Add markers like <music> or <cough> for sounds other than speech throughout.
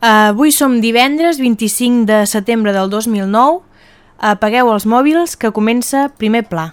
Avui som divendres 25 de setembre del 2009. Apagueu els mòbils que comença primer pla.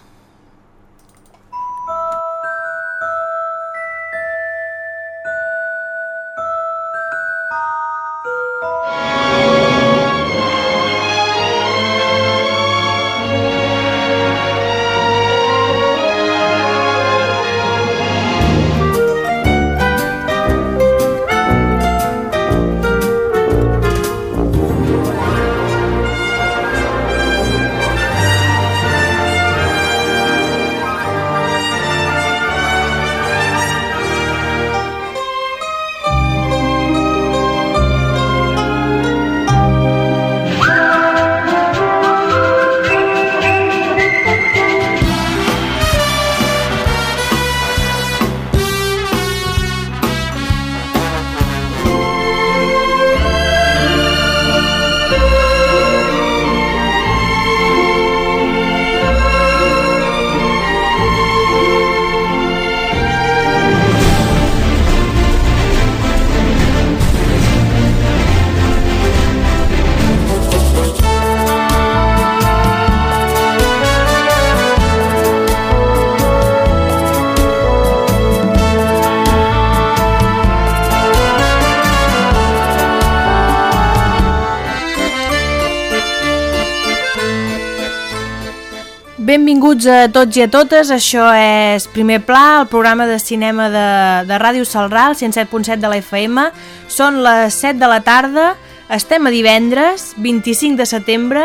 Benvinguts a tots i a totes, això és Primer Pla, el programa de cinema de, de Ràdio Salral, 107.7 de la FM. Són les 7 de la tarda, estem a divendres, 25 de setembre,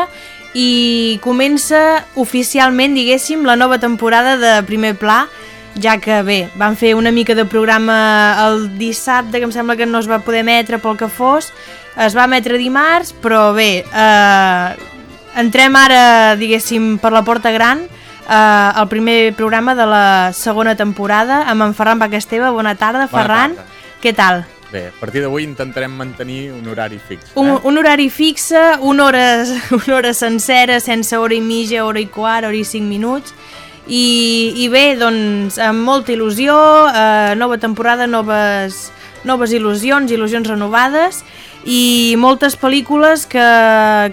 i comença oficialment, diguéssim, la nova temporada de Primer Pla, ja que bé, vam fer una mica de programa el dissabte, que em sembla que no es va poder emetre pel que fos, es va emetre dimarts, però bé, eh, entrem ara, diguéssim, per la porta gran, eh, el primer programa de la segona temporada amb en Ferran Bacasteva. Bona tarda, Bona Ferran. tarda. Què tal? Bé, a partir d'avui intentarem mantenir un horari fix. Eh? Un, un horari fixe, una hora, <laughs> una hora sencera, sense hora i mitja, hora i quart, hora i cinc minuts. I, i bé, doncs, amb molta il·lusió, eh, nova temporada, noves, noves il·lusions, il·lusions renovades i moltes pel·lícules que,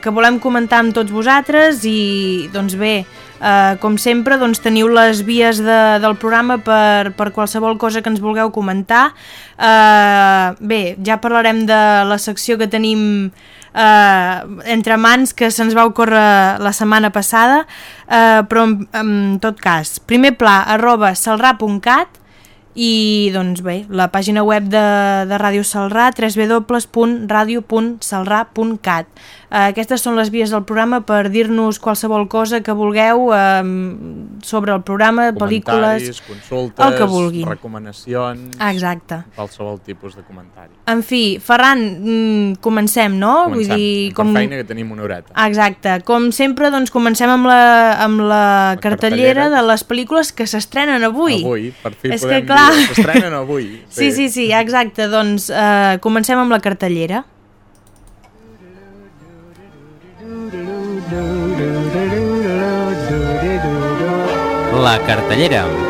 que volem comentar amb tots vosaltres i doncs bé, eh, com sempre doncs teniu les vies de, del programa per, per qualsevol cosa que ens vulgueu comentar. Eh, bé, ja parlarem de la secció que tenim eh, entre mans que se'ns va ocórrer la setmana passada. Eh, però en, en tot cas primer pla arroba salrà.cat i doncs bé, la pàgina web de, de Ràdio Salrà www.radio.salrà.cat eh, Aquestes són les vies del programa per dir-nos qualsevol cosa que vulgueu eh, sobre el programa, pel·lícules, consultes, el que vulguin. recomanacions, Exacte. qualsevol tipus de comentari. En fi, Ferran, mm, comencem, no? Comencem, Vull dir, com... per feina que tenim una horeta. Exacte. Com sempre, doncs comencem amb la, amb la, La cartellera, cartellera. de les pel·lícules que s'estrenen avui. Avui, per fi És que, podem clar. s'estrenen avui. Sí, sí, sí, exacte. Doncs eh, comencem amb la cartellera. La cartellera.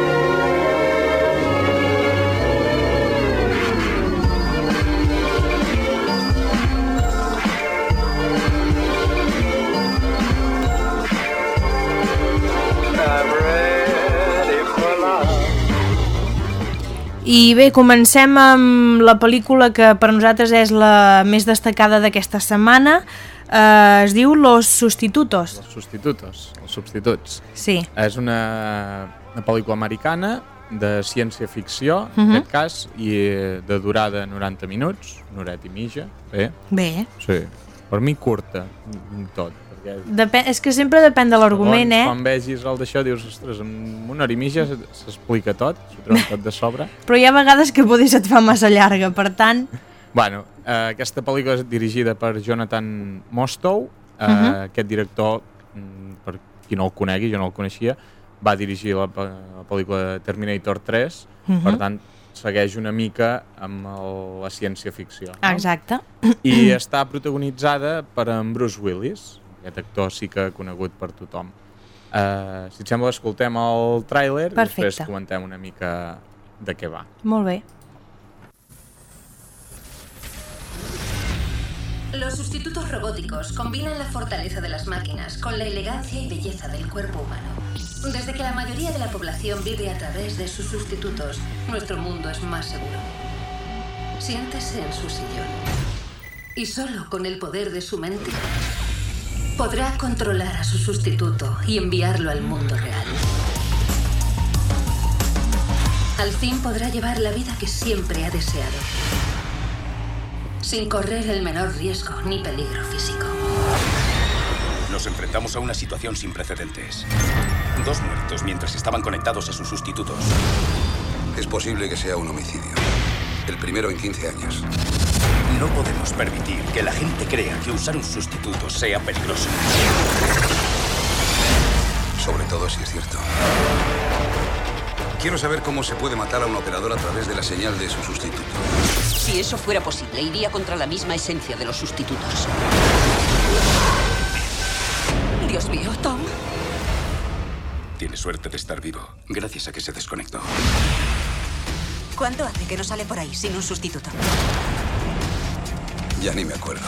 I bé, comencem amb la pel·lícula que per nosaltres és la més destacada d'aquesta setmana. Eh, es diu Los Sustitutos. Els substitutos, els substituts. Sí. És una, una pel·lícula americana de ciència-ficció, Mhm. en aquest cas, i eh, de durada 90 minuts, una horeta i mitja. Bé, Bé. sí. Per mi curta, tot. Perquè Depen és que sempre depèn de l'argument, eh? Quan vegis el d'això dius, ostres, en una hora i mitja s'explica tot, s'ho treuen tot de sobre. <laughs> Però hi ha vegades que potser se't fa massa llarga, per tant... bueno, eh, aquesta pel·lícula és dirigida per Jonathan Mostow, eh, Mhm. aquest director, mm, per qui no el conegui, jo no el coneixia, va dirigir la, la pel·lícula Terminator 3, Mhm. per tant, segueix una mica amb el, la ciència-ficció. No? Exacte. I està protagonitzada per en Bruce Willis, aquest actor sí que conegut per tothom. Uh, si et sembla, escoltem el tràiler i després comentem una mica de què va. Molt bé. Los sustitutos robóticos combinan la fortaleza de las máquinas con la elegancia y belleza del cuerpo humano. Desde que la mayoría de la población vive a través de sus sustitutos, nuestro mundo es más seguro. Siéntese en su sillón. Y solo con el poder de su mente podrá controlar a su sustituto y enviarlo al mundo real. Al fin podrá llevar la vida que siempre ha deseado. Sin correr el menor riesgo ni peligro físico. Nos enfrentamos a una situación sin precedentes. Dos muertos mientras estaban conectados a sus sustitutos. Es posible que sea un homicidio. El primero en 15 años. No podemos permitir que la gente crea que usar un sustituto sea peligroso. Sobre todo si es cierto. Quiero saber cómo se puede matar a un operador a través de la señal de su sustituto. Si eso fuera posible, iría contra la misma esencia de los sustitutos. Dios mío, Tom. Tiene suerte de estar vivo, gracias a que se desconectó. ¿Cuánto hace que no sale por ahí sin un sustituto? Ya ni me acuerdo.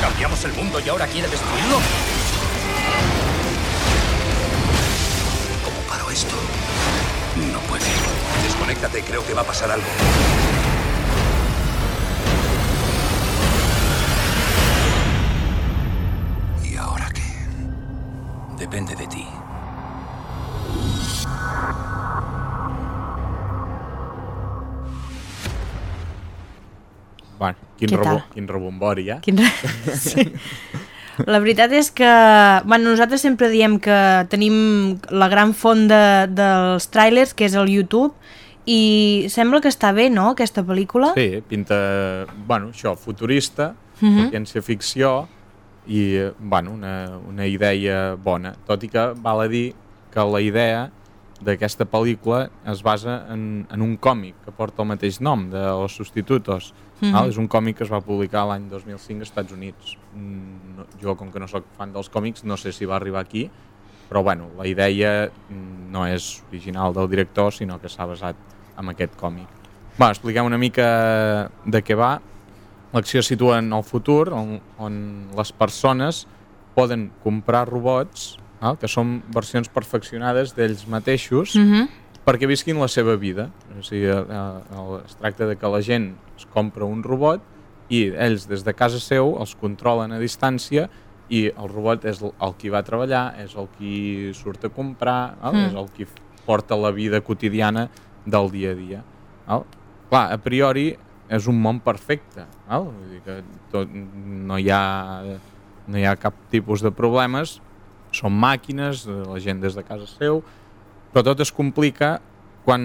¿Cambiamos el mundo y ahora quiere destruirlo? ¿Cómo paro esto? No puede. Desconéctate, creo que va a pasar algo. Depende de ti. Bueno, quin, robo, quin rebombori, eh? Quin... <laughs> sí. La veritat és que bueno, nosaltres sempre diem que tenim la gran font de, dels trailers, que és el YouTube, i sembla que està bé, no?, aquesta pel·lícula. Sí, pinta, bueno, això, futurista, Mhm. ciència-ficció i, bueno, una, una idea bona. Tot i que val a dir que la idea d'aquesta pel·lícula es basa en, en un còmic que porta el mateix nom, de Los Sustitutos. Mhm. val? És un còmic que es va publicar l'any 2005 als Estats Units. Mm, No, jo, com que no sóc fan dels còmics, no sé si va arribar aquí, però bueno, la idea mm, no és original del director, sinó que s'ha basat en aquest còmic. Va, expliquem una mica de què va. L'acció situa en el futur, on, on les persones poden comprar robots val? que són versions perfeccionades d'ells mateixos Mhm. perquè visquin la seva vida. O sigui, eh, eh, es tracta de que la gent es compra un robot i ells des de casa seu els controlen a distància i el robot és el qui va a treballar, és el qui surt a comprar, val? Mm. és el qui porta la vida quotidiana del dia a dia. Val? Clar, a priori és un món perfecte, val? Vull dir que tot, no, hi ha, no hi ha cap tipus de problemes, són màquines, la gent des de casa seu, però tot es complica quan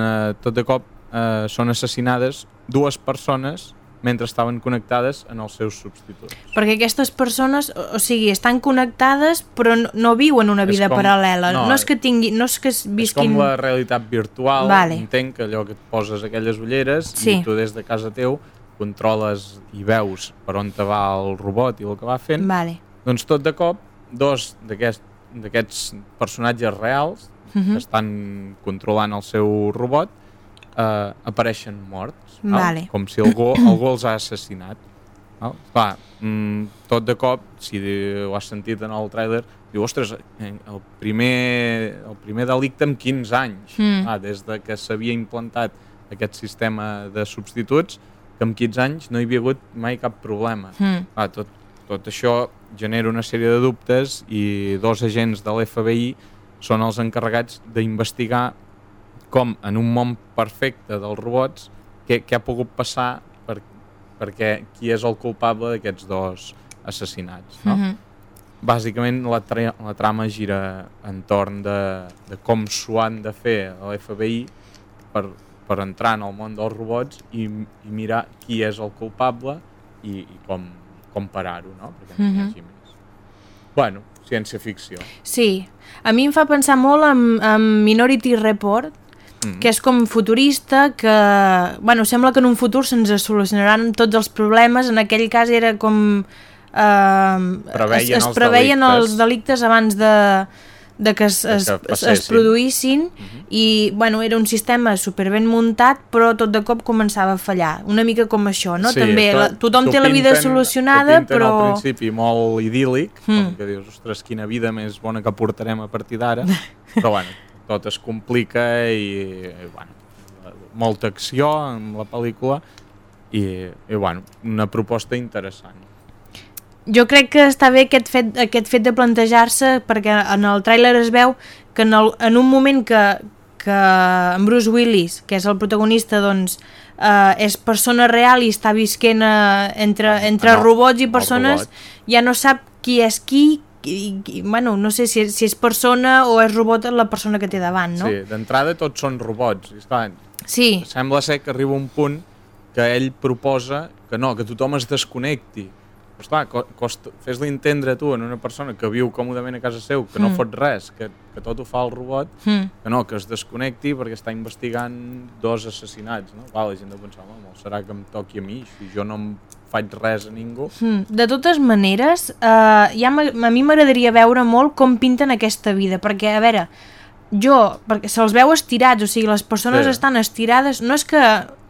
eh, tot de cop eh, són assassinades dues persones mentre estaven connectades en els seus substituts. Perquè aquestes persones, o sigui, estan connectades però no, no viuen una vida com- paral·lela. no, No, és que tingui, no és que es És visquin... com la realitat virtual, Vale. entenc que allò que et poses aquelles ulleres Sí. i tu des de casa teu controles i veus per on te va el robot i el que va fent, Vale. doncs tot de cop dos d'aquest- d'aquests personatges reals Mhm. que estan controlant el seu robot eh, apareixen morts? Vale. com si algú, <clears throat> algú els ha assassinat. Val? Clar, mm, tot de cop, si ho has sentit en el tràiler, diu, ostres, eh, el primer, el primer delicte en 15 anys, Mm. ah, des de que s'havia implantat aquest sistema de substituts, que en 15 anys no hi havia hagut mai cap problema. Mm. Ah, tot, tot això genera una sèrie de dubtes i dos agents de l'FBI són els encarregats d'investigar com en un món perfecte dels robots què, què ha pogut passar per, perquè qui és el culpable d'aquests dos assassinats. No? Mhm. Bàsicament la, tra la trama gira entorn de, de com s'ho han de fer a l'FBI per, per entrar en el món dels robots i, i mirar qui és el culpable i, i com, com parar-ho, no? perquè no hi Mhm. hagi més. Bueno, ciència-ficció. Sí, a mi em fa pensar molt en, en Minority Report, Mm. que és com futurista, que bueno, sembla que en un futur se'ns solucionaran tots els problemes, en aquell cas era com... Eh, Preveien es, es els preveien delictes. els delictes abans de, de que es, es, que es, es produïssin i bueno, era un sistema super ben muntat però tot de cop començava a fallar una mica com això, no? També la, tothom t'ho té la vida solucionada però... al principi molt idíl·lic, mm. Mm. com que dius, ostres, quina vida més bona que portarem a partir d'ara, <laughs> però bueno, tot es complica i, i bueno, molta acció en la pel·lícula i, i bueno, una proposta interessant. Jo crec que està bé aquest fet, aquest fet de plantejar-se perquè en el tràiler es veu que en, el, en un moment que, que en Bruce Willis, que és el protagonista, doncs, eh, és persona real i està visquent eh, entre, entre no, robots i persones, robot. ja no sap qui és qui, i, i, bueno, no sé si si és persona o és robot la persona que té davant, no? Sí, d'entrada tots són robots. I, esclar, Sí, sembla ser que arriba un punt que ell proposa que no, que tothom es desconnecti. Però esclar, costa, fes-li entendre tu en una persona que viu còmodament a casa seu, que no Mm. fot res, que, que tot ho fa el robot, Mm. que no, que es desconnecti perquè està investigant dos assassinats, no? Val, la gent deu pensar, home, serà que em toqui a mi, si jo no em faig res a ningú. Mm, De totes maneres, eh, ja a mi m'agradaria veure molt com pinten aquesta vida, perquè, a veure, jo, perquè se'ls veu estirats, o sigui, les persones Sí. estan estirades, no és que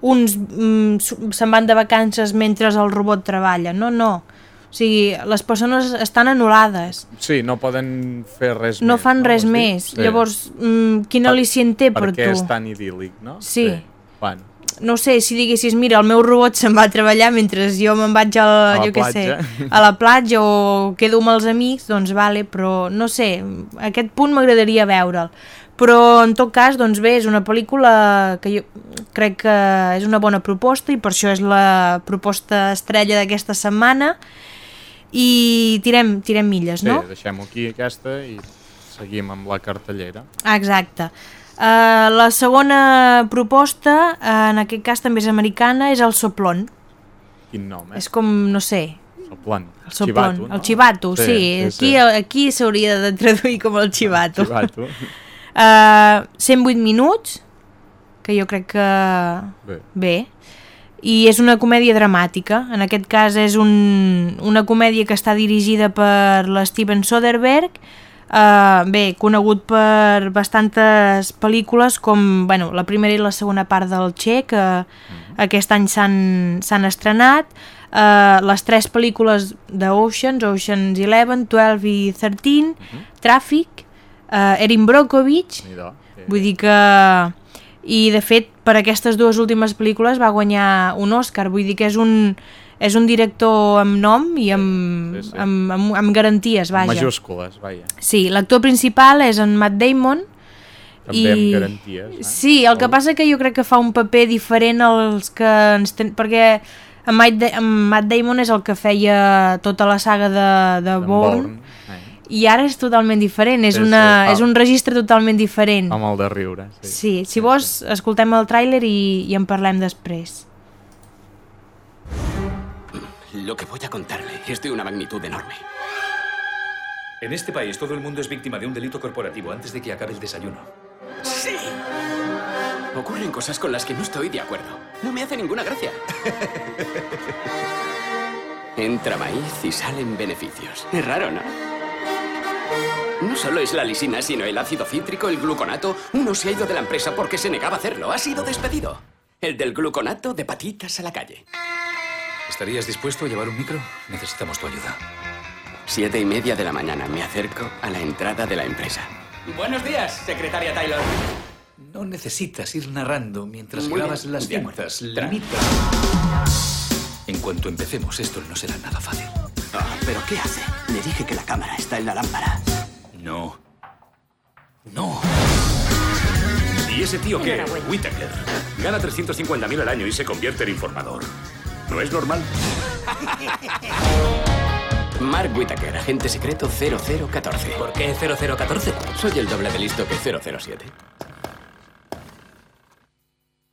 uns mm, se'n van de vacances mentre el robot treballa, no, no. O sigui, les persones estan anul·lades, Sí, no poden fer res no més. fan res Vols dir? més. Llavors, mm, quin al·licient té per, Perquè tu? és tan idíl·lic, no? Sí. Bueno, no sé, si diguessis, mira, el meu robot se'n va a treballar mentre jo me'n vaig a, la, A la jo què sé, a la platja o quedo amb els amics, doncs vale, però no sé, aquest punt m'agradaria veure'l. Però en tot cas, doncs bé, és una pel·lícula que jo crec que és una bona proposta i per això és la proposta estrella d'aquesta setmana i tirem, tirem milles, sí, no? deixem-ho aquí aquesta i seguim amb la cartellera. Ah, Exacte. Uh, la segona proposta, uh, en aquest cas també és americana, és el soplon. Quin nom, eh? És com, no sé, Soplon. el soplon, Chivato, no? el xivato, sí, sí, aquí, aquí s'hauria de traduir com el xivato. Chivato. Uh, 108 minuts, que jo crec que Bé. bé, i és una comèdia dramàtica, en aquest cas és un, una comèdia que està dirigida per la Steven Soderbergh, uh, bé, conegut per bastantes pel·lícules com bueno, la primera i la segona part del Che, que aquest any s'han estrenat, uh, les tres pel·lícules d'Oceans, Oceans 11, 12 i 13, Tràfic, uh, Erin Brockovich. Sí. Vull dir que... I, de fet, per aquestes dues últimes pel·lícules va guanyar un Òscar. Vull dir que és un, és un director amb nom i amb, sí, sí. amb, amb, amb garanties, vaja. Majúscules, vaja. Sí, l'actor principal és en Matt Damon. També amb garanties, eh? Sí, el que passa que jo crec que fa un paper diferent als que ens ten... perquè en Matt, en Matt Damon és el que feia tota la saga de, de Bourne, Bourne, eh, i ara és totalment diferent, és, Sí, una, sí. és un registre totalment diferent. amb el de riure. Sí. Sí, si vols, escoltem el tràiler i, i en parlem després. Lo que voy a contarle es de una magnitud enorme. En este país todo el mundo es víctima de un delito corporativo antes de que acabe el desayuno. ¡Sí! Ocurren cosas con las que no estoy de acuerdo. No me hace ninguna gracia. <laughs> Entra maíz y salen beneficios. Es raro, ¿no? No solo es la lisina, sino el ácido cítrico, el gluconato. Uno se ha ido de la empresa porque se negaba a hacerlo. Ha sido despedido. El del gluconato de patitas a la calle. ¿Estarías dispuesto a llevar un micro? Necesitamos tu ayuda. Siete y media de la mañana me acerco a la entrada de la empresa. Buenos días, secretaria Taylor. No necesitas ir narrando mientras Muy grabas bien, las cintas. Limita. En cuanto empecemos, esto no será nada fácil. Ah, ¿Pero qué hace? Le dije que la cámara está en la lámpara. No. No. ¿Y ese tío qué? Whittaker. Gana 350.000 al año y se convierte en informador. ¿No es normal? <laughs> Mark Whittaker, agente secreto 0014. ¿Por qué 0014? Soy el doble de listo que 007.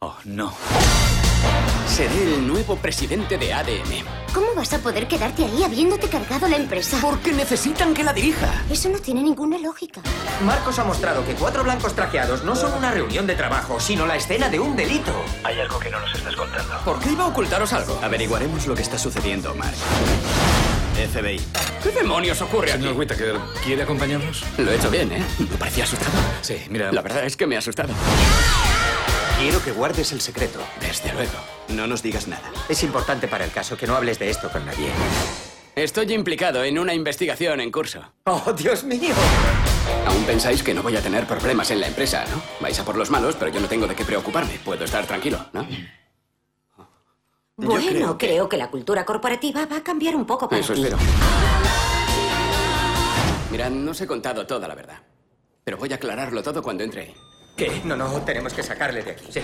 Oh, no. Seré el nuevo presidente de ADM. ¿Cómo vas a poder quedarte ahí habiéndote cargado la empresa? Porque necesitan que la dirija. Eso no tiene ninguna lógica. Marcos ha mostrado que cuatro blancos trajeados no son una reunión de trabajo, sino la escena de un delito. Hay algo que no nos estás contando. ¿Por qué iba a ocultaros algo? Averiguaremos lo que está sucediendo, Mark. FBI. ¿Qué demonios ocurre Señor aquí? Whittaker, ¿quiere acompañarnos? Lo he hecho bien, ¿eh? ¿No parecía asustado? Sí, mira. La verdad es que me ha asustado. Quiero que guardes el secreto. Desde luego. No nos digas nada. Es importante para el caso que no hables de esto con nadie. Estoy implicado en una investigación en curso. ¡Oh, Dios mío! Aún pensáis que no voy a tener problemas en la empresa, ¿no? Vais a por los malos, pero yo no tengo de qué preocuparme. Puedo estar tranquilo, ¿no? Bueno, creo creo que- que... la cultura corporativa va a cambiar un poco para Eso ti. espero. Mirad, no os he contado toda la verdad. Pero voy a aclararlo todo cuando entre ahí. ¿Qué? No, no, tenemos que sacarle de aquí. Sí.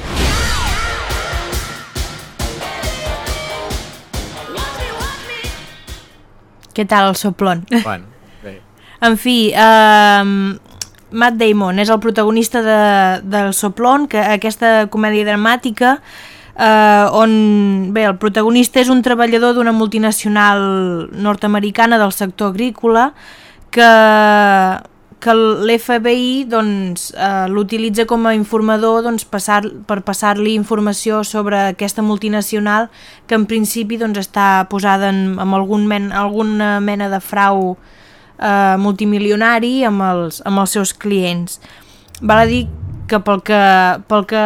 Què tal el soplon? Bueno, bé. <laughs> En fi, uh, Matt Damon és el protagonista de, del Soplon, que aquesta comèdia dramàtica eh, on bé, el protagonista és un treballador d'una multinacional nord-americana del sector agrícola que, que l'FBI doncs, eh, l'utilitza com a informador doncs, passar, per passar-li informació sobre aquesta multinacional que en principi doncs, està posada en, en algun men, alguna mena de frau eh, multimilionari amb els, amb els seus clients. Val a dir que pel, que pel que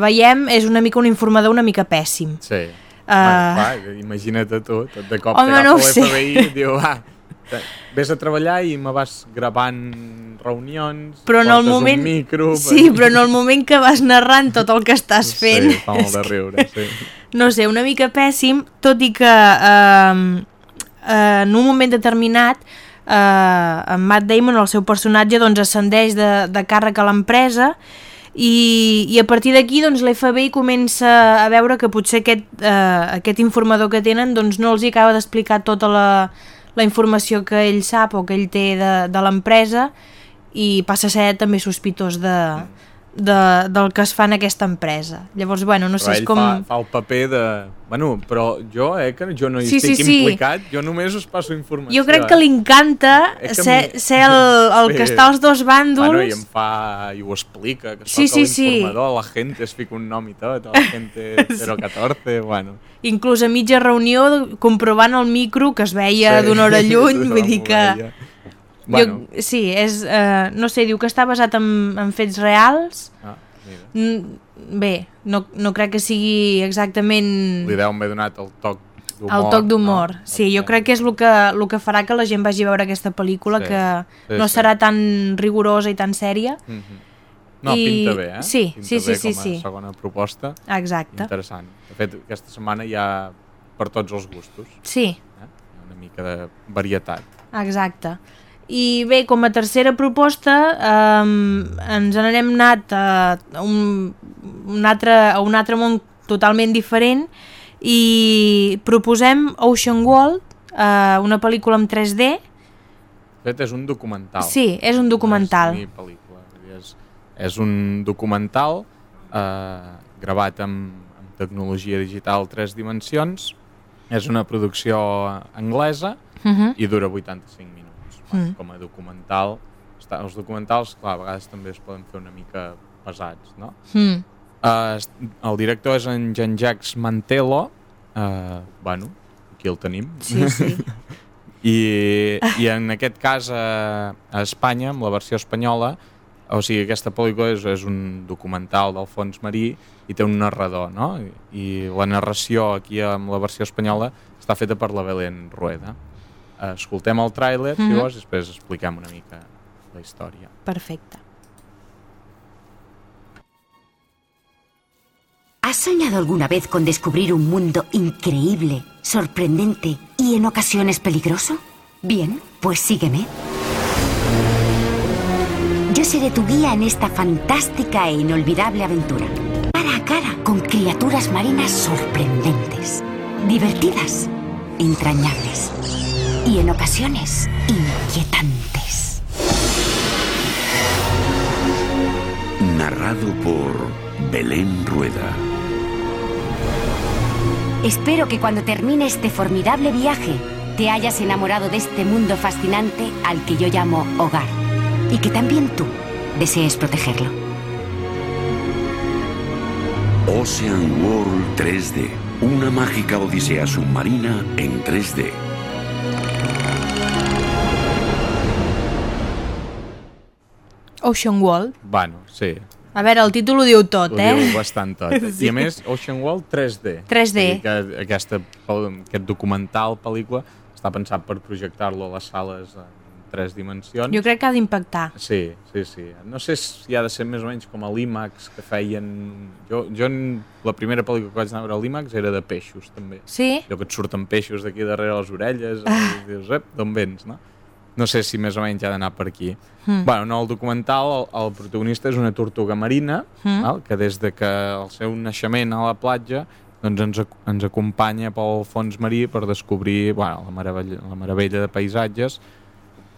veiem és una mica un informador una mica pèssim. Sí. Uh, Uh, clar, imagina't a tu, tot de cop Home, no ho l'FBI sé. i diu, ah, vés a treballar i me vas gravant reunions, però en el moment... un micro... Sí, però en el moment que vas narrant tot el que estàs fent... Sí, <laughs> fa molt de riure, sí. no sé, una mica pèssim, tot i que eh, eh, en un moment determinat eh, en Matt Damon, el seu personatge, doncs ascendeix de, de càrrec a l'empresa i, i a partir d'aquí doncs, l'FBI comença a veure que potser aquest, eh, aquest informador que tenen doncs, no els hi acaba d'explicar tota la, la informació que ell sap o que ell té de, de l'empresa i passa a ser també sospitós de, de, del que es fa en aquesta empresa. Llavors, bueno, no sé, és com... fa, fa el paper de... Bueno, però jo, eh, que jo no hi Sí, sí, estic sí. implicat, jo només us passo informació. Jo crec que eh? li encanta que ser, mi- ser el, el que Sí. està als dos bàndols. Bueno, i em fa... i ho explica, que Sí, sí, sí, sí. l'informador, la gent es fica un nom i tot, la gent 014, <laughs> bueno... Inclús a mitja reunió comprovant el micro que es veia Sí. d'una hora lluny, <laughs> vull dir que... veia. Bueno. Jo, sí, és, eh, no sé, diu que està basat en, en fets reals. Ah, mira. Mm, Bé, no, no crec que sigui exactament Li deu haver donat el toc d'humor. el toc d'humor. No? Sí, jo crec que és el que, el que farà que la gent vagi a veure aquesta pel·lícula, Sí, que sí, no sí. serà tan rigorosa i tan sèria. Mhm. No, I- pinta bé, eh? sí, pinta sí, bé sí, sí, com a sí. segona proposta. Exacte. Interessant. De fet, aquesta setmana hi ha per tots els gustos. Sí. Eh? Una mica de varietat. Exacte. I bé, com a tercera proposta um, ens n'anem anat a un, un altre, a un altre món totalment diferent i proposem Ocean World, uh, una pel·lícula en 3D. De fet, és un documental. Sí, és un documental. No és pel·lícula. És, és un documental eh, gravat amb, amb tecnologia digital tres dimensions. És una producció anglesa Mhm. i dura 85 minuts. Mm. Com a documental, està, els documentals, clar, a vegades també es poden fer una mica pesats, no? Mm. Uh, el director és en Jean-Jacques Mantello, uh, bueno, aquí el tenim. Sí, sí. <laughs> I, I en aquest cas a, a Espanya, amb la versió espanyola, o sigui, aquesta pel·lícula és, és un documental del fons marí i té un narrador, no? I, i la narració aquí amb la versió espanyola està feta per la Belén Rueda. Escoltem el tràiler, i després expliquem una mica la història. Perfecte. ¿Has soñado alguna vez con descubrir un mundo increíble, sorprendente y en ocasiones peligroso? Bien, pues sígueme. Yo seré tu guía en esta fantástica e inolvidable aventura. Cara a cara con criaturas marinas sorprendentes, divertidas, entrañables y en ocasiones inquietantes. Narrado por Belén Rueda. Espero que cuando termine este formidable viaje te hayas enamorado de este mundo fascinante al que yo llamo hogar y que también tú desees protegerlo. Ocean World 3D. Una mágica odisea submarina en 3D. Ocean World. Bueno, sí. A veure, el títol ho diu tot, Ho eh? diu bastant tot. Sí. <laughs> I a més, Ocean World 3D. 3D. És a dir Que aquesta, aquest documental, pel·lícula, està pensat per projectar-lo a les sales en tres dimensions. Jo crec que ha d'impactar. Sí, sí, sí. No sé si ha de ser més o menys com a l'IMAX que feien... Jo, jo la primera pel·lícula que vaig anar a veure a l'IMAX era de peixos, també. Sí? Allò que et surten peixos d'aquí darrere les orelles Ah. i dius, ep, d'on vens, no? No sé si més o menys ha d'anar per aquí. Mm. Bueno, no, el documental, el, el protagonista és una tortuga marina, Mm. val? que des de que el seu naixement a la platja doncs ens, ens acompanya pel fons marí per descobrir bueno, la, meravella, la meravella de paisatges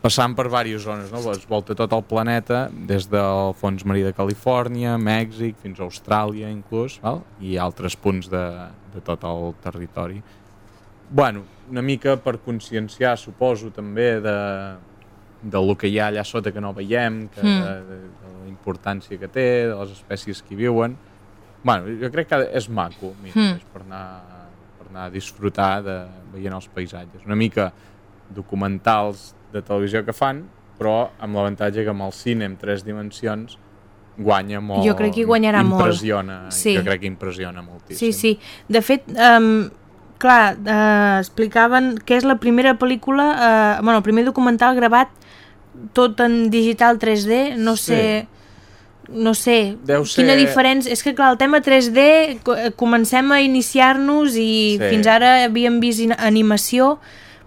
passant per diverses zones, no? es volta tot el planeta, des del fons marí de Califòrnia, Mèxic, fins a Austràlia inclús, val? i altres punts de, de tot el territori. Bueno, una mica per conscienciar, suposo, també de, de lo que hi ha allà sota que no veiem, que, Mm. de, de, de la importància que té, de les espècies que hi viuen. Bueno, jo crec que és maco, mira, Mm. és per anar, per anar a disfrutar de veient els paisatges. Una mica documentals de televisió que fan, però amb l'avantatge que amb el cine en tres dimensions guanya molt. Jo crec que guanyarà molt. impressiona, Sí. Jo crec que impressiona moltíssim. Sí, sí. De fet, um, clar, uh, explicaven que és la primera pel·lícula, uh, bueno, el primer documental gravat tot en digital 3D, no Sí. sé... No sé, Deu quina ser- diferència... És que, clar, el tema 3D, co- eh, comencem a iniciar-nos i Sí. fins ara havíem vist animació,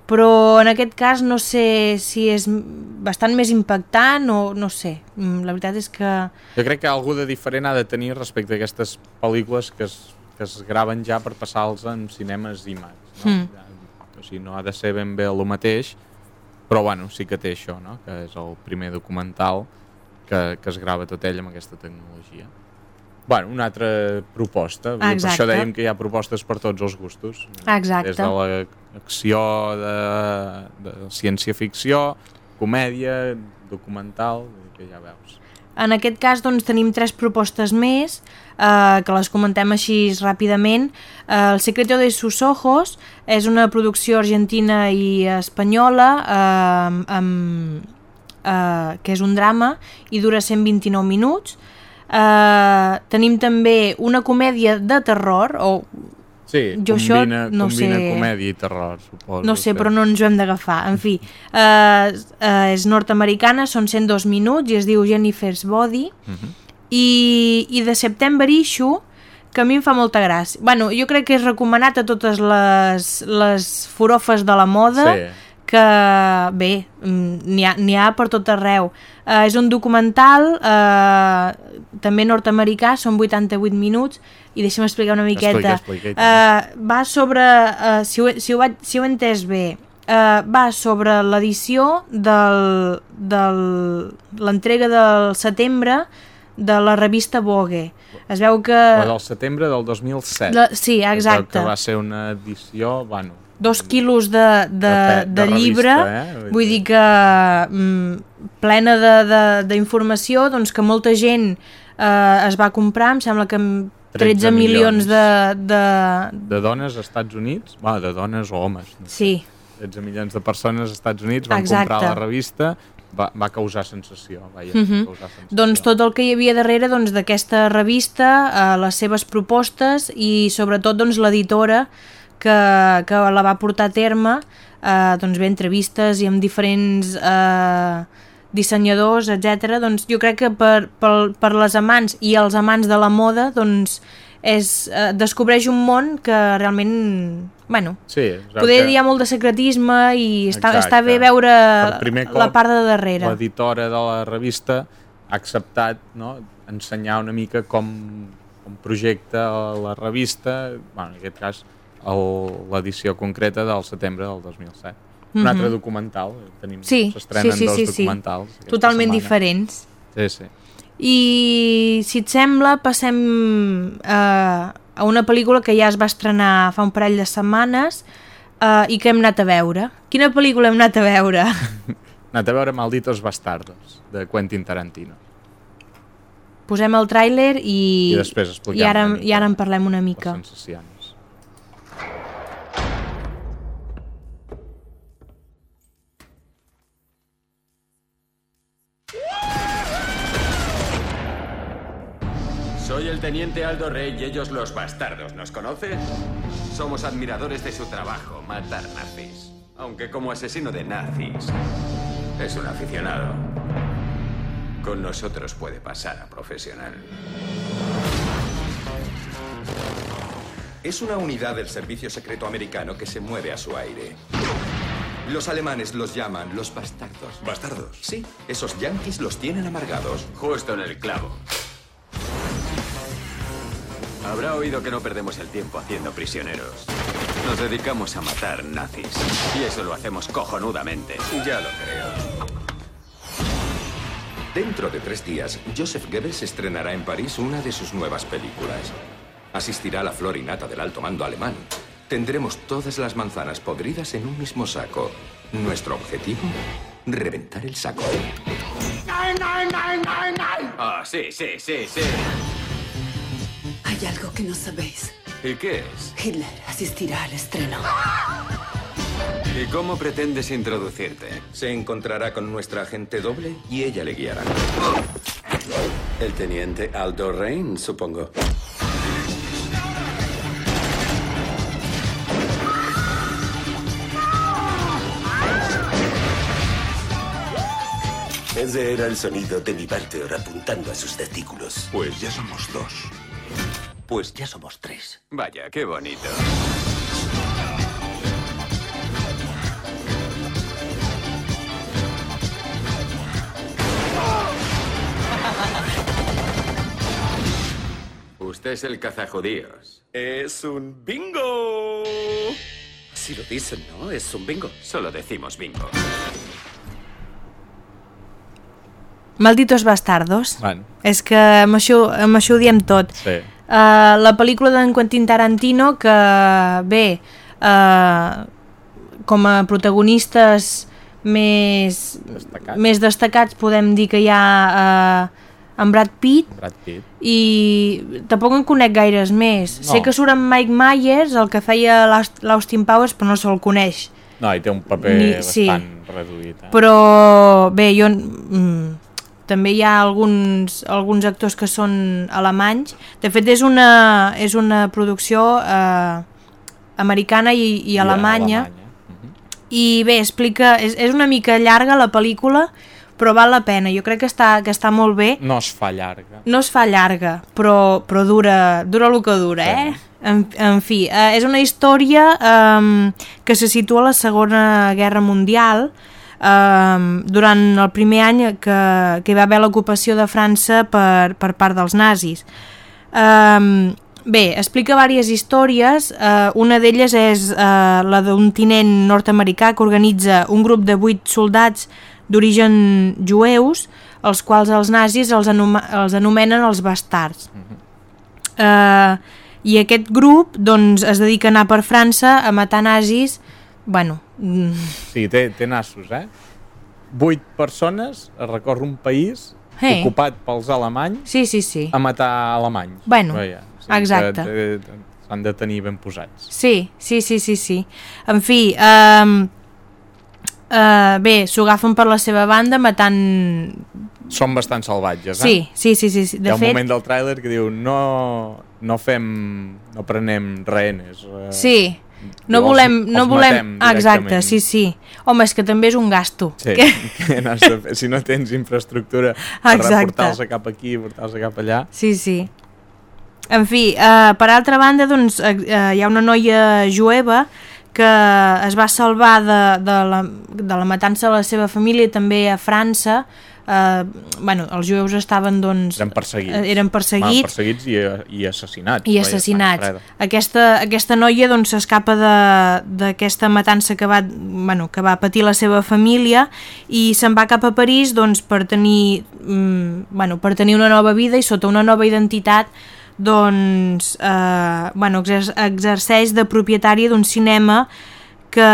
però en aquest cas no sé si és bastant més impactant o no sé. Mm, La veritat és que... Jo crec que algú de diferent ha de tenir respecte a aquestes pel·lícules que es, que es graven ja per passar-los en cinemes IMAX. No? Mm. O sigui, no ha de ser ben bé el mateix, però bueno, sí que té això, no? que és el primer documental que, que es grava tot ell amb aquesta tecnologia. Bueno, una altra proposta. Per Exacte. això dèiem que hi ha propostes per tots els gustos. Exacte. Des de l'acció de, de ciència-ficció, comèdia, documental, que ja veus. En aquest cas doncs, tenim tres propostes més, eh, que les comentem així ràpidament. Eh, el secreto de sus ojos és una producció argentina i espanyola eh, amb, eh, que és un drama i dura 129 minuts. Eh, tenim també una comèdia de terror, o Sí, Jo això combina, no combina sé. comèdia i terror, suposo. no sé, sí. però no ens ho hem d'agafar. En fi, eh, eh, és nord-americana, són 102 minuts i es diu Jennifer's Body. Mhm. I, i de September Issue, que a mi em fa molta gràcia. Bueno, jo crec que és recomanat a totes les, les forofes de la moda, Sí. que bé, mm, n'hi ha, ha per tot arreu. Uh, és un documental, uh, també nord-americà, són 88 minuts, i deixa'm explicar una miqueta. Explica, explica, Uh, va sobre, uh, si, ho, si, ho vaig, si ho he entès bé, uh, va sobre l'edició del, del l'entrega del setembre de la revista Vogue. Es veu que... La del setembre del 2007. La- sí, exacte. Que va ser una edició, bueno, dos quilos de, de, De de, de llibre, revista, eh? Vull vull dir que mm, plena d'informació, doncs que molta gent eh, es va comprar, em sembla que amb 13, 13 milions milions. de, de... de dones als Estats Units, bueno, de dones o homes, no? Sí, 13 milions de persones als Estats Units van Exacte. comprar la revista, va, va causar sensació, vaja, Uh -huh. va causar sensació. Doncs tot el que hi havia darrere doncs, d'aquesta revista, eh, les seves propostes i sobretot doncs, l'editora que, que la va portar a terme, eh, doncs bé, entrevistes i amb diferents eh, dissenyadors, etc. Doncs jo crec que per, per, per les amants i els amants de la moda doncs és, eh, descobreix un món que realment, bueno, Sí, poder que- hi ha molt de secretisme i està, Exacte. està bé veure la part de darrere. L'editora de la revista ha acceptat no, ensenyar una mica com, com projecta la revista, bueno, en aquest cas l'edició concreta del setembre del 2007. Un Mhm. altre documental, tenim, Sí, s'estrenen sí, sí, dos sí, sí. documentals. aquesta Totalment setmana. diferents. Sí, sí. I si et sembla, passem eh, a una pel·lícula que ja es va estrenar fa un parell de setmanes eh, i que hem anat a veure. Quina pel·lícula hem anat a veure? <laughs> Anat a veure Malditos Bastardos, de Quentin Tarantino. Posem el tràiler i, I després expliquem i, ara, i ara en parlem una mica. Sensacions. Soy el teniente Aldo Rey y ellos los bastardos. ¿Nos conoce? Somos admiradores de su trabajo, matar nazis. Aunque como asesino de nazis, es un aficionado. Con nosotros puede pasar a profesional. Es una unidad del servicio secreto americano que se mueve a su aire. Los alemanes los llaman los bastardos. ¿Bastardos? Sí, esos yanquis los tienen amargados. Justo en el clavo. Habrá oído que no perdemos el tiempo haciendo prisioneros. Nos dedicamos a matar nazis. Y eso lo hacemos cojonudamente. Ya lo creo. Dentro de tres días, Joseph Goebbels estrenará en París una de sus nuevas películas. Asistirá a la flor y nata del alto mando alemán. Tendremos todas las manzanas podridas en un mismo saco. Nuestro objetivo, reventar el saco. Ah, sí, sí, sí, sí. Hay algo que no sabéis. ¿Y qué es? Hitler asistirá al estreno. ¿Y cómo pretendes introducirte? Se encontrará con nuestra agente doble y ella le guiará. El teniente Aldo Rain, supongo. Ese era el sonido de mi Valteor apuntando a sus testículos. Pues ya somos dos. Pues ya somos tres. Vaya, qué bonito. Usted es el cazajudíos. Es un bingo. Así lo dicen, ¿no? Es un bingo. Solo decimos bingo. Malditos bastardos. Bueno. És que amb això, amb això ho diem tot. Sí. Uh, la pel·lícula d'en Quentin Tarantino que bé uh, com a protagonistes més Destacats. més destacats podem dir que hi ha uh, en Brad Pitt Brad Pitt. i tampoc en conec gaires més No. sé que surt en Mike Myers el que feia l'Aust- l'Austin Powers però no se'l coneix No, i té un paper Ni- sí. bastant reduït. Eh? però bé, jo mm, també hi ha alguns, alguns actors que són alemanys. De fet és una, és una producció eh, americana i, i alemanya. i bé, explica és, és una mica llarga la pel·lícula però val la pena, jo crec que està, que està molt bé. No es fa llarga. no es fa llarga, però, però dura, dura el que dura, eh? En, en fi, eh, és una història eh, que se situa a la Segona Guerra Mundial, eh, durant el primer any que, que hi va haver l'ocupació de França per, per part dels nazis. Eh, bé, explica diverses històries, eh, una d'elles és eh, la d'un tinent nord-americà que organitza un grup de vuit soldats d'origen jueus, els quals els nazis els, anoma els anomenen els bastards. Eh, I aquest grup doncs, es dedica a anar per França a matar nazis, bueno, mm, Sí, té, té nassos, eh? Vuit persones a recórrer un país Hey. ocupat pels alemanys sí, sí, sí. a matar alemanys. Bueno, Vaja, exacte. que, eh, S'han de tenir ben posats. Sí, sí, sí, sí, sí. En fi, um, uh, bé, s'ho agafen per la seva banda matant... Són bastant salvatges, eh? Sí, sí, sí, sí, sí. Hi de ha un fet... moment del tràiler que diu no, no fem... no prenem rehenes. eh, Sí, no diu, volem... els- no volem... Exacte, sí, sí. Home, és que també és un gasto. Sí, Que... <laughs> que de si no tens infraestructura per Exacte. portar-los cap aquí, portar-los cap allà... Sí, sí. En fi, eh, per altra banda, doncs, eh, eh, hi ha una noia jueva que es va salvar de, de, la, de la matança de la seva família també a França. Eh, bueno, els jueus estaven, doncs... Eren perseguits. eh, Eren perseguits. Van perseguits i, i assassinats. i assassinats. Aquesta, aquesta noia doncs s'escapa d'aquesta matança que va, bueno, que va patir la seva família i se'n va cap a París doncs, per, tenir, mm, bueno, per tenir una nova vida i sota una nova identitat doncs, eh, bueno, exer exerceix de propietària d'un cinema que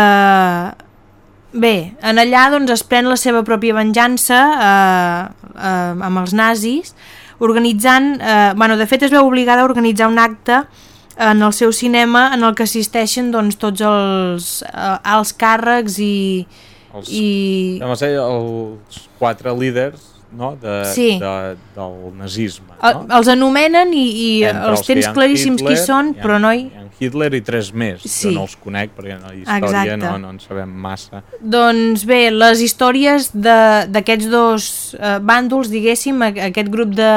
bé, en allà doncs, es pren la seva pròpia venjança eh, eh, amb els nazis organitzant, eh, bueno, de fet es veu obligada a organitzar un acte en el seu cinema en el que assisteixen doncs, tots els eh, alts càrrecs i, Els, i No sé, els quatre líders no? de, Sí. de, del nazisme. El, No? els anomenen i, i Entre els tens claríssims qui Hitler, són, hi ha- però no hi... hi Hitler i tres més. Sí. Jo no els conec perquè en la història Exacte. no, no en sabem massa. Doncs bé, les històries de- d'aquests dos eh, bàndols, diguéssim, aquest grup de,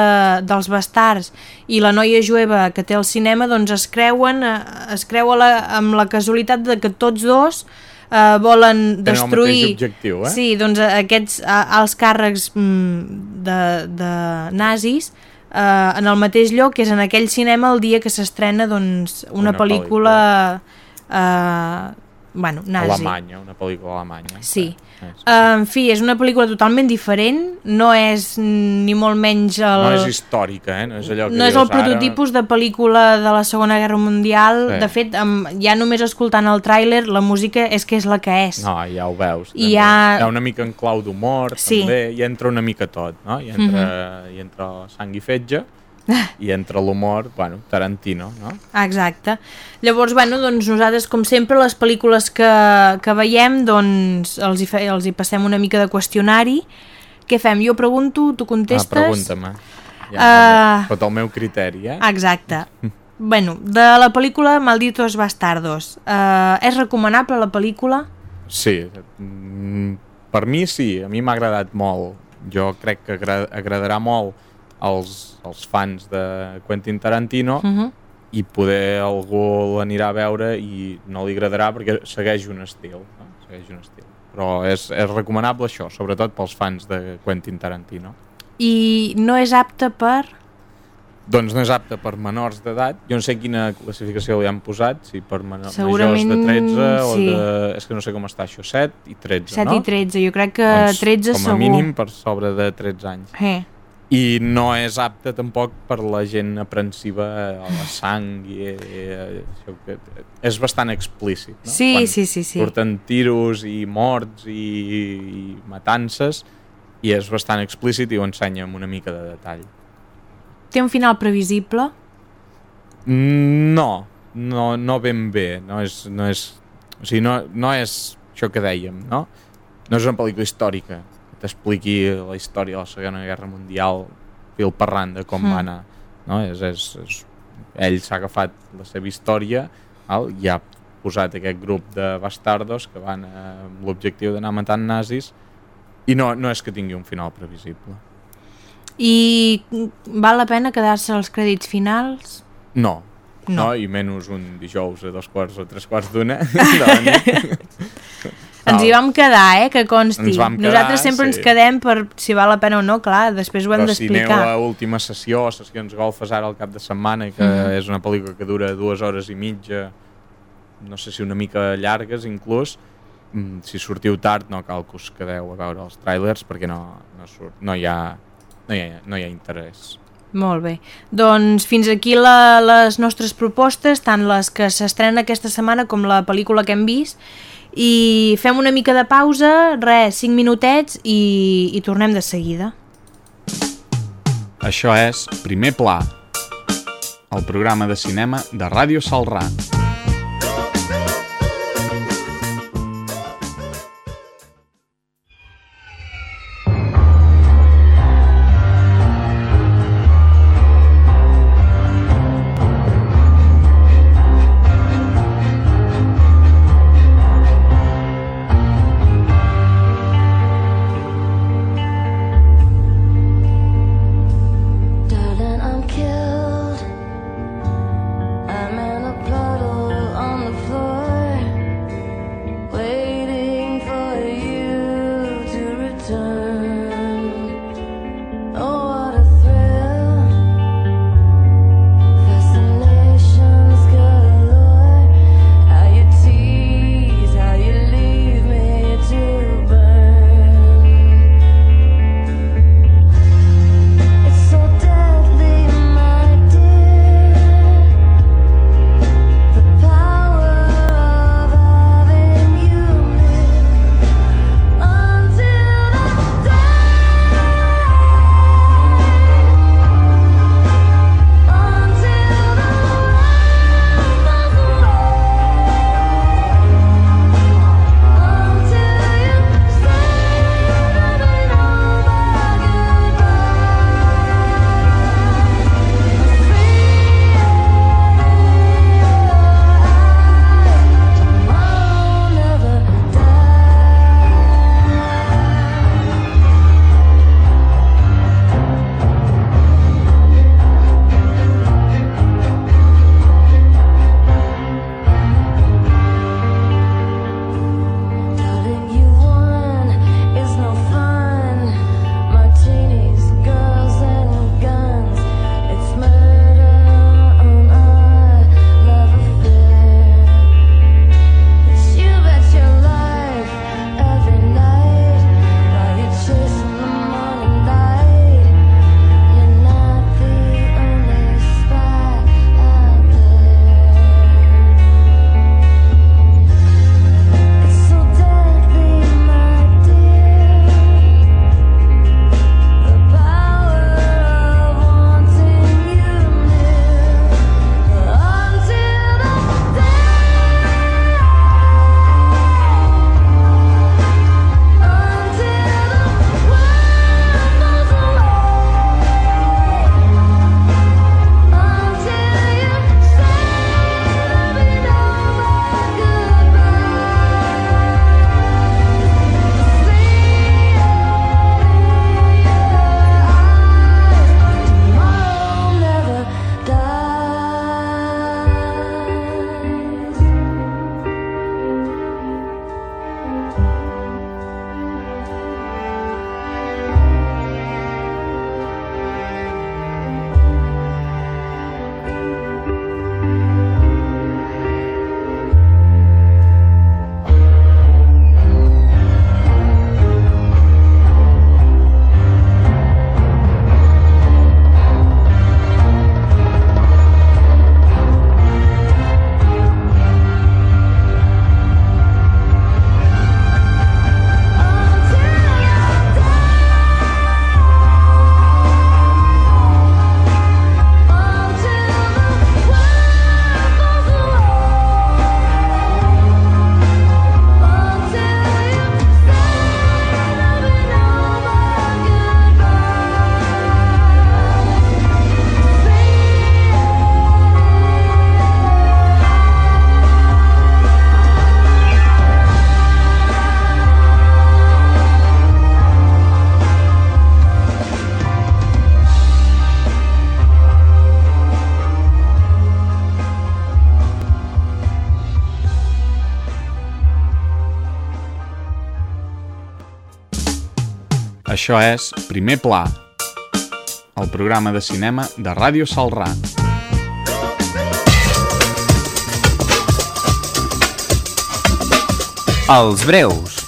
dels bastards i la noia jueva que té el cinema, doncs es creuen, eh, es creuen la, amb la casualitat de que tots dos eh, volen Tenen destruir... objectiu, eh? Sí, doncs a- aquests a- alts càrrecs mm, de, de nazis eh, en el mateix lloc, que és en aquell cinema el dia que s'estrena doncs, una, Una pel·lícula, eh, bueno, nazi. Alemanya, una pel·lícula alemanya. Sí. En fi, és una pel·lícula totalment diferent, no és ni molt menys el... No és històrica, eh? No és allò que no és el prototipus de pel·lícula de la Segona Guerra Mundial. Sí. De fet, amb, ja només escoltant el tràiler, la música és que és la que és. No, ja ho veus. I ha- Hi ha una mica en clau d'humor, Sí. també. Hi entra una mica tot, no? Hi entra, Mhm. hi entra sang i fetge, i entra l'humor, bueno, Tarantino, no? Exacte. Llavors, bueno, doncs nosaltres, com sempre, les pel·lícules que, que veiem, doncs els hi, fe, els hi passem una mica de qüestionari. Què fem? Jo pregunto, tu contestes... Ah, pregunta-me. Ja, Ah. Tot el meu criteri, eh? Exacte. <laughs> bueno, de la pel·lícula Malditos Bastardos. Uh, és recomanable la pel·lícula? Sí, mm, per mi sí, a mi m'ha agradat molt. Jo crec que agra agradarà molt als, als fans de Quentin Tarantino Uh -huh. i poder algú l'anirà a veure i no li agradarà perquè segueix un estil, no? segueix un estil. Però és, és recomanable això, sobretot pels fans de Quentin Tarantino. I no és apte per... Doncs no és apte per menors d'edat. Jo no sé quina classificació li han posat, si per menor, Segurament, majors de 13 o sí. de... És que no sé com està això, 7 i 13, 7 no? i 13, jo crec que doncs, 13 com a segur. mínim per sobre de 13 anys. Eh. I no és apte tampoc per la gent aprensiva a la sang i, i, això que, és bastant explícit, no? Sí, Quan sí, sí, sí. Surten tiros i morts i, i matances i és bastant explícit i ho ensenya amb una mica de detall. Té un final previsible? No, no, no ben bé, no és, no és, o sigui, no, no és això que dèiem, no? No és una pel·lícula històrica t'expliqui la història de la Segona Guerra Mundial fil per ran de com Mm. va anar, no? És, és, és, ell s'ha agafat la seva història val? i ha posat aquest grup de bastardos que van eh, amb l'objectiu d'anar matant nazis i no, no és que tingui un final previsible. I val la pena quedar-se als crèdits finals? No, No. no, i menys un dijous a dos quarts o tres quarts d'una <laughs> de la nit. Ens hi vam quedar, eh, que consti. Quedar, Nosaltres sempre sí. ens quedem per si val la pena o no, clar, després ho hem Però si aneu d'explicar. a última sessió, sessions golfes ara al cap de setmana, que Mhm. és una pel·lícula que dura dues hores i mitja, no sé si una mica llargues inclús, mm, si sortiu tard no cal que us quedeu a veure els trailers perquè no, no, surt, no, hi ha, no, hi ha, no hi ha interès. Molt bé. Doncs fins aquí la, les nostres propostes, tant les que s'estrenen aquesta setmana com la pel·lícula que hem vist, i fem una mica de pausa, res, 5 minutets i, i tornem de seguida. Això és Primer Pla, el programa de cinema de Ràdio Salrà. Això és Primer Pla, el programa de cinema de Ràdio Salrà. Els breus.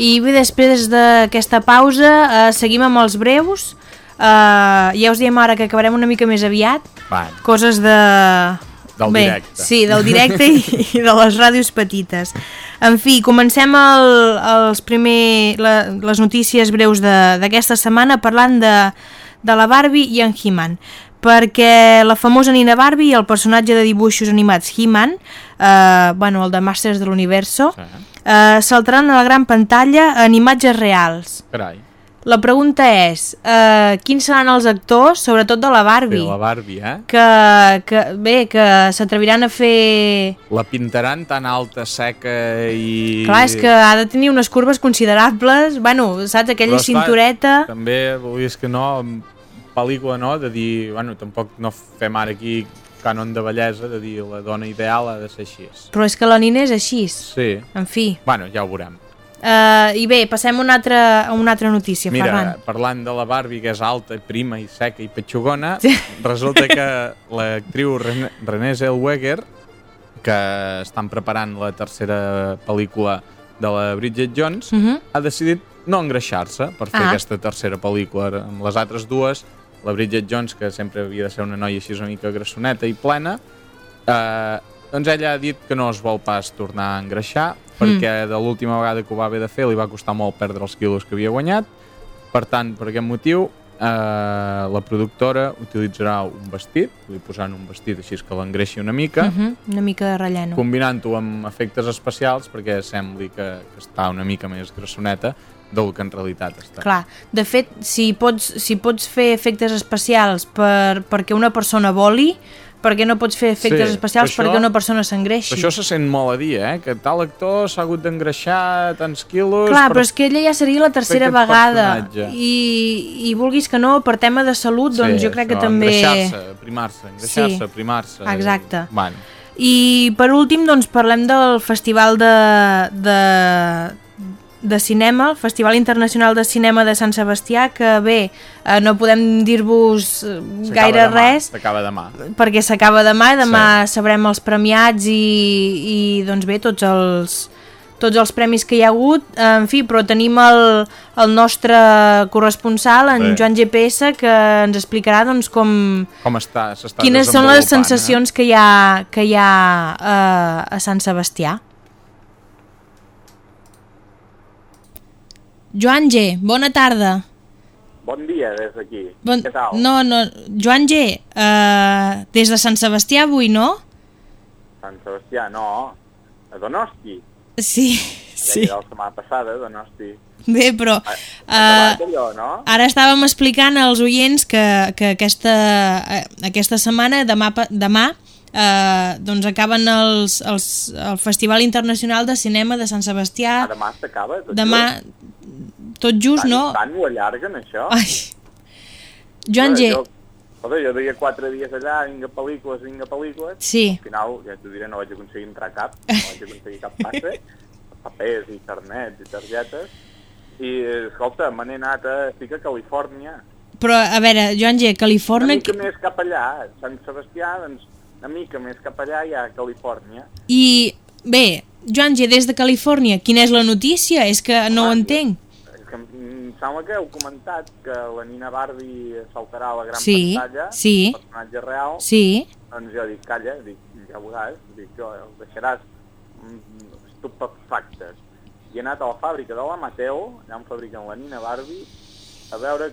I bé, després d'aquesta pausa, eh, seguim amb els breus. Eh, ja us diem ara que acabarem una mica més aviat. Bueno. Coses de... Del bé, directe. Sí, del directe i, <laughs> i de les ràdios petites. En fi, comencem el, els primer, la, les notícies breus de- d'aquesta setmana parlant de, de la Barbie i en He-Man perquè la famosa Nina Barbie i el personatge de dibuixos animats He-Man, eh, bueno, el de Masters de l'Universo, eh, saltaran a la gran pantalla en imatges reals. Carai. La pregunta és, eh, quins seran els actors, sobretot de la Barbie? Sí, la Barbie, eh? Que, que, bé, que s'atreviran a fer... La pintaran tan alta, seca i... Clar, és que ha de tenir unes curves considerables, bueno, saps, aquella Però, esclar, cintureta... També, vulguis que no, pel·lícula, no?, de dir, bueno, tampoc no fem ara aquí cànon de bellesa, de dir la dona ideal ha de ser així. Però és que la Nina és així. Sí. En fi. Bueno, ja ho veurem. Uh, I bé, passem a una altra, a una altra notícia, Mira, Ferran. parlant de la Barbie, que és alta, prima i seca i petxugona, resulta que l'actriu René, Renée Zellweger, que estan preparant la tercera pel·lícula de la Bridget Jones, Mhm. ha decidit no engreixar-se per fer Ah. aquesta tercera pel·lícula. Amb les altres dues, la Bridget Jones, que sempre havia de ser una noia així una mica grassoneta i plena, eh, doncs ella ha dit que no es vol pas tornar a engreixar, perquè de l'última vegada que ho va haver de fer li va costar molt perdre els quilos que havia guanyat. Per tant, per aquest motiu, eh, la productora utilitzarà un vestit, li posaran un vestit així que l'engreixi una mica, Uh -huh, una mica de relleno. combinant-ho amb efectes especials perquè sembli que, que està una mica més grassoneta del que en realitat està. Clar, de fet, si pots, si pots fer efectes especials per, perquè una persona voli, per què no pots fer efectes Sí, especials això- perquè una persona s'engreixi? Això se sent molt a dir, eh? Que tal actor s'ha hagut d'engreixar tants quilos... Clar, per però és que ella ja seria la tercera vegada i, i vulguis que no, per tema de salut, doncs Sí, jo crec que això, també... Engreixar-se, primar-se, engreixar-se, Sí, primar-se... exacte. Bueno, I per últim, doncs, parlem del Festival de, de, de Cinema, el Festival Internacional de Cinema de Sant Sebastià, que bé, eh, no podem dir-vos eh, gaire demà, res, S'acaba demà. perquè s'acaba demà, demà sí. sabrem els premiats i, i doncs bé, tots els, tots els premis que hi ha hagut, en fi, però tenim el, el nostre corresponsal, en Sí. Joan GPS, que ens explicarà doncs com, Com està, quines són les desenvolupant, sensacions que hi ha, que hi ha eh, a Sant Sebastià. Joan G, bona tarda. Bon dia des d'aquí. Bon... Què tal? No, no, Joan G, eh, des de Sant Sebastià avui, no? Sant Sebastià, no. A Donosti. Sí, Sí. sí. La setmana passada, Donosti. Bé, però Uh, allò, no? ara estàvem explicant als oients que, que aquesta, eh, aquesta setmana, demà, demà eh, doncs acaben els, els, el Festival Internacional de Cinema de Sant Sebastià. Ah, demà s'acaba tot Demà, just? tot just, Tant- no? Tant ho allarguen, això? Ai. Joan G, Jo, jo deia quatre dies allà, vinga pel·lícules, vinga pel·lícules. Sí. Al final, ja t'ho diré, no vaig aconseguir entrar cap, no vaig aconseguir cap passe, <laughs> papers i carnets i targetes. I, escolta, me n'he anat a, estic a Califòrnia. però a veure, Joan G, Una Califòrnia... mica més cap allà, Sant Sebastià, doncs una mica més cap allà hi ha Califòrnia. I bé, Joan G, des de Califòrnia, quina és la notícia? És que no ho entenc. És que em sembla que heu comentat que la Nina Barbie saltarà a la gran Sí, pantalla, sí. personatge real. Sí. Doncs jo dic, calla, dic, ja veuràs, dic, jo, el deixaràs estupefactes. I he anat a la fàbrica de la Mateo, allà on fabriquen la Nina Barbie, a veure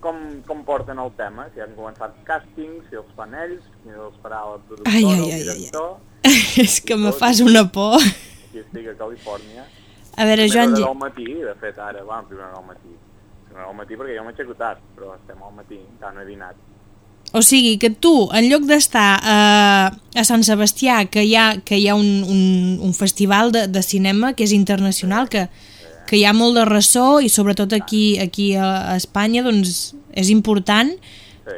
com, com porten el tema, si han començat càstings, si els fan ells, si els farà la productora, Ai, ai, el ai, ai, ai. director, <laughs> és que me fas una por. aquí estic a Califòrnia. A veure, Primera Joan G... del matí, de fet, ara, bueno, primera del matí. Primera del matí perquè jo m'aixeco tard, però estem al matí, encara no he dinat. O sigui, que tu, en lloc d'estar a, a Sant Sebastià, que hi ha, que hi ha un, un, un festival de, de cinema que és internacional, que, que hi ha molt de ressò i sobretot aquí, aquí a, a Espanya doncs és important,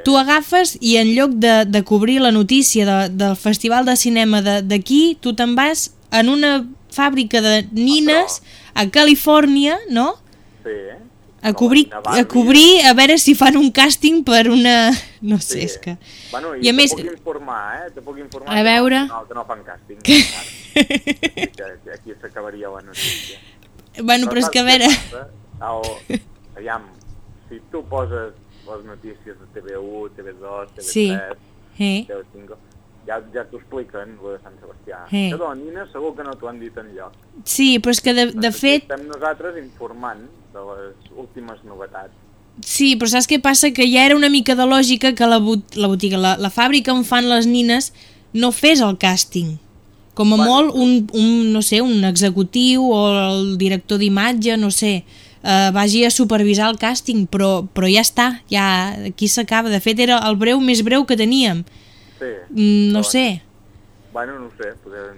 tu agafes i en lloc de, de cobrir la notícia de, del festival de cinema de- d'aquí, tu te'n vas en una fàbrica de nines a Califòrnia, no? Sí, A cobrir, a cobrir, a veure si fan un càsting per una... No sé, és que... Bueno, I a te més- puc informar, eh? Te puc informar A que veure. No, que no fan càsting. que, que aquí s'acabaria la notícia. Bueno, però és que a veure... El, aviam, si tu poses les notícies de TV1, TV2, TV3, Sí. Eh. TV5, ja, ja t'ho expliquen, lo de Sant Sebastià. Eh. Que de la Nina segur que no t'ho han dit enlloc. Sí, però és que de, de fet... Estem nosaltres informant de les últimes novetats. Sí, però saps què passa? Que ja era una mica de lògica que la, bot la botiga, la, la fàbrica on fan les nines no fes el càsting. Com a molt un, un, no sé, un executiu o el director d'imatge, no sé, eh, vagi a supervisar el càsting, però, però ja està, ja aquí s'acaba. De fet, era el breu més breu que teníem. Sí. Mm, no sé. Bueno, no sé, podem,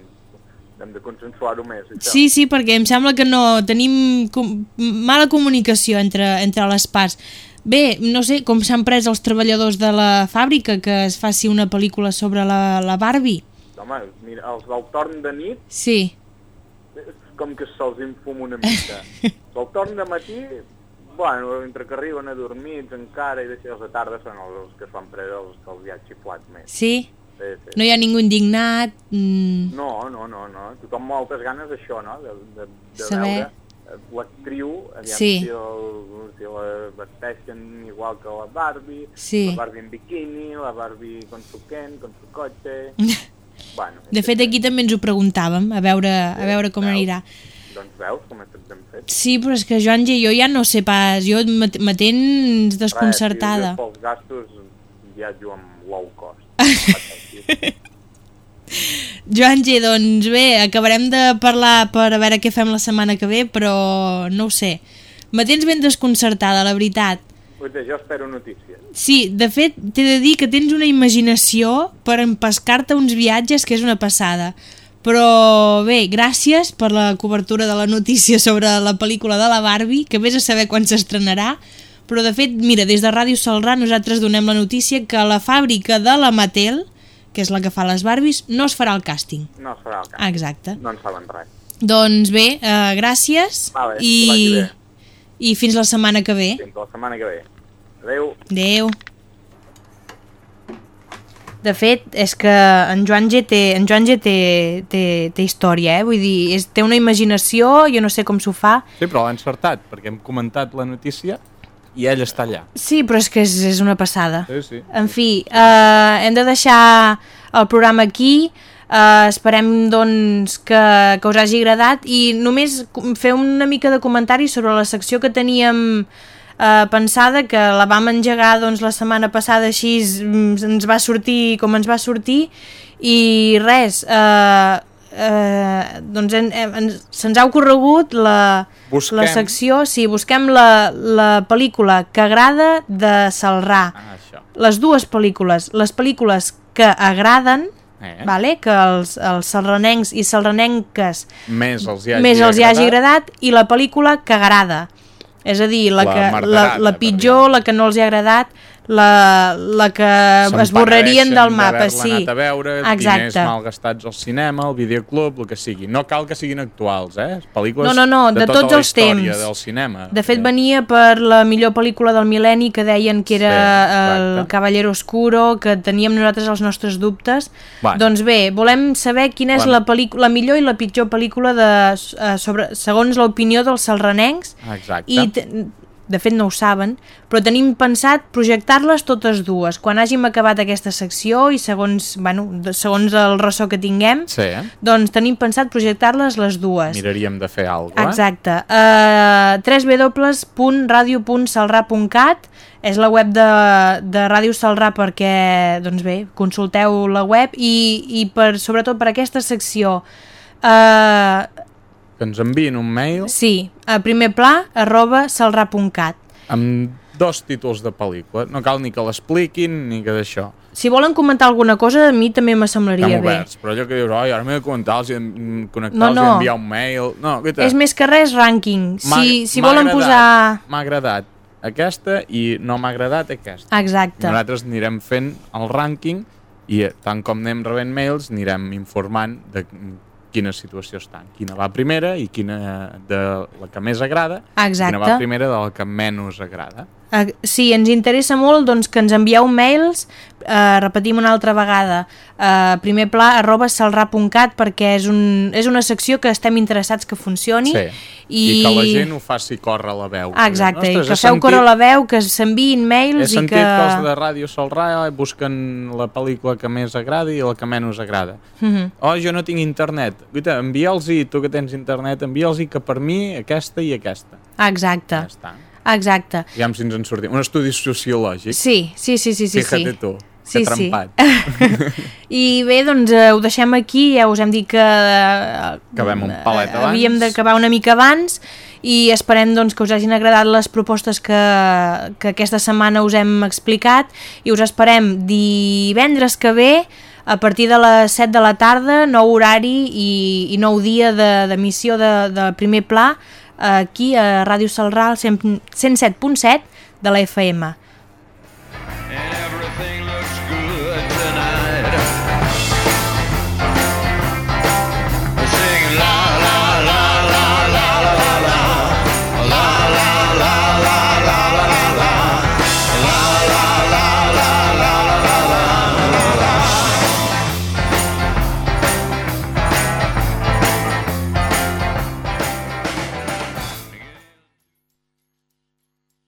hem de consensuar-ho més. Això. Sí, sí, perquè em sembla que no tenim com, mala comunicació entre, entre les parts. Bé, no sé com s'han pres els treballadors de la fàbrica que es faci una pel·lícula sobre la, la Barbie. Home, mira, els del torn de nit, Sí, és com que se'ls infuma una mica. <laughs> el torn de matí, bueno, entre que arriben adormits encara i deixen de tarda són els que s'ho han pres els que els hi ha xiflat més. sí. Sí, sí. No hi ha ningú indignat. Mm, No, no, no, no. Tothom moltes ganes d'això, no? De, de, de Saber. veure l'actriu, aviam Sí. si, el, si la vesteixen igual que la Barbie, Sí. la Barbie en bikini, la Barbie con su Ken, con su cotxe... <laughs> bueno, de fet, aquí també ens ho preguntàvem, a veure, a veure com anirà. doncs veus com ben fet. Sí, però és que Joan G, jo ja no sé pas, jo me, tens desconcertada. Res, si pels gastos viatjo amb low cost. <laughs> Joan G, doncs bé, acabarem de parlar per a veure què fem la setmana que ve, però no ho sé. Me tens ben desconcertada, la veritat. Dir, jo espero notícies. Sí, de fet, t'he de dir que tens una imaginació per empescar-te uns viatges que és una passada. Però bé, gràcies per la cobertura de la notícia sobre la pel·lícula de la Barbie, que vés a saber quan s'estrenarà, però de fet, mira, des de Ràdio Salrà nosaltres donem la notícia que la fàbrica de la Mattel, que és la que fa les Barbies, no es farà el càsting. No es farà el cas. Exacte. No en saben res. Doncs bé, eh, gràcies Vale, i, bé. i fins la setmana que ve. Fins la setmana que ve. Adéu. Adéu. De fet, és que en Joan G té, en Joan G té, té, té història, eh? Vull dir, és, té una imaginació, jo no sé com s'ho fa. Sí, però l'ha encertat, perquè hem comentat la notícia i ell està allà. Sí, però és que és, és una passada. Sí, sí. En fi, eh, hem de deixar el programa aquí, eh, esperem doncs que, que us hagi agradat i només fer una mica de comentari sobre la secció que teníem eh, pensada, que la vam engegar doncs, la setmana passada així mm, ens va sortir com ens va sortir i res, eh, eh, doncs en, en, se'ns ha ocorregut la, Busquem. la secció, sí, busquem la, la pel·lícula que agrada de Salrà Ah, això. les dues pel·lícules, les pel·lícules que agraden, Eh? vale? que els, els salranencs i salranenques Més els hi hagi més els hi hagi agradat. agradat i la pel·lícula que agrada. És a dir, la, La que, la, la pitjor, la que no els ha agradat, la, la que es borrarien del mapa, sí. anat a veure, diners Exacte. malgastats al cinema, al videoclub, el que sigui. No cal que siguin actuals, eh? Pel·lícules No, no, no, de, tota tots els temps. del cinema. De fet, venia per la millor pel·lícula del mil·lenni que deien que era Sí, el exacte. Cavallero Oscuro, que teníem nosaltres els nostres dubtes. Bueno. Doncs bé, volem saber quina és Bueno. la, pel·lícula, la millor i la pitjor pel·lícula de, eh, sobre, segons l'opinió dels salranencs. Exacte. I de fet no ho saben, però tenim pensat projectar-les totes dues. Quan hàgim acabat aquesta secció i segons, bueno, segons el ressò que tinguem, Sí, eh? doncs tenim pensat projectar-les les dues. Miraríem de fer alguna cosa, Exacte. Uh, www.radio.salrà.cat és la web de, de Ràdio Salrà perquè, doncs bé, consulteu la web i, i per, sobretot per aquesta secció uh, Que ens enviïn un mail sí, a primer pla arroba salrà.cat amb dos títols de pel·lícula. No cal ni que l'expliquin ni que d'això. Si volen comentar alguna cosa, a mi també m'assemblaria bé. oberts, però allò que dius, oi, ara m'he de comentar, els he de mm, connectar, No, no. d'enviar un mail... No, guaita, És més que res rànquing. Si, si volen posar... M'ha agradat aquesta i no m'ha agradat aquesta. Exacte. Nosaltres anirem fent el rànquing i eh, tant com anem rebent mails anirem informant de quina situació estan. Quina va primera i quina de la que més agrada Exacte. quina va primera de la que menys agrada. Eh, Sí, ens interessa molt doncs, que ens envieu mails, eh, repetim una altra vegada, eh, primer pla arroba salrà.cat perquè és, un, és una secció que estem interessats que funcioni Sí. I... I que la gent ho faci córrer la veu. Ah, Exacte, i Ostres, que he feu sentit- córrer la veu, que s'enviïn He mails i sentit que... que... els de Ràdio Solrà busquen la pel·lícula que més agrada i la que menys agrada. Mhm. Oh, jo no tinc internet. Guita, envia'ls-hi, tu que tens internet, envia'ls-hi que per mi aquesta i aquesta. Exacte. Ja està. Exacte. Aviam si ens en sortim. Un estudi sociològic. Sí, sí, sí, sí, sí. Fíjate sí. tu, Sí, que sí. trempat. <laughs> I bé, doncs eh, ho deixem aquí, ja us hem dit que... eh, Acabem un palet abans. Havíem d'acabar una mica abans i esperem doncs, que us hagin agradat les propostes que, que aquesta setmana us hem explicat i us esperem divendres que ve a partir de les 7 de la tarda, nou horari i, i nou dia de- d'emissió de, de primer pla aquí a Ràdio Salrà al 100 107.7 de la FM. Every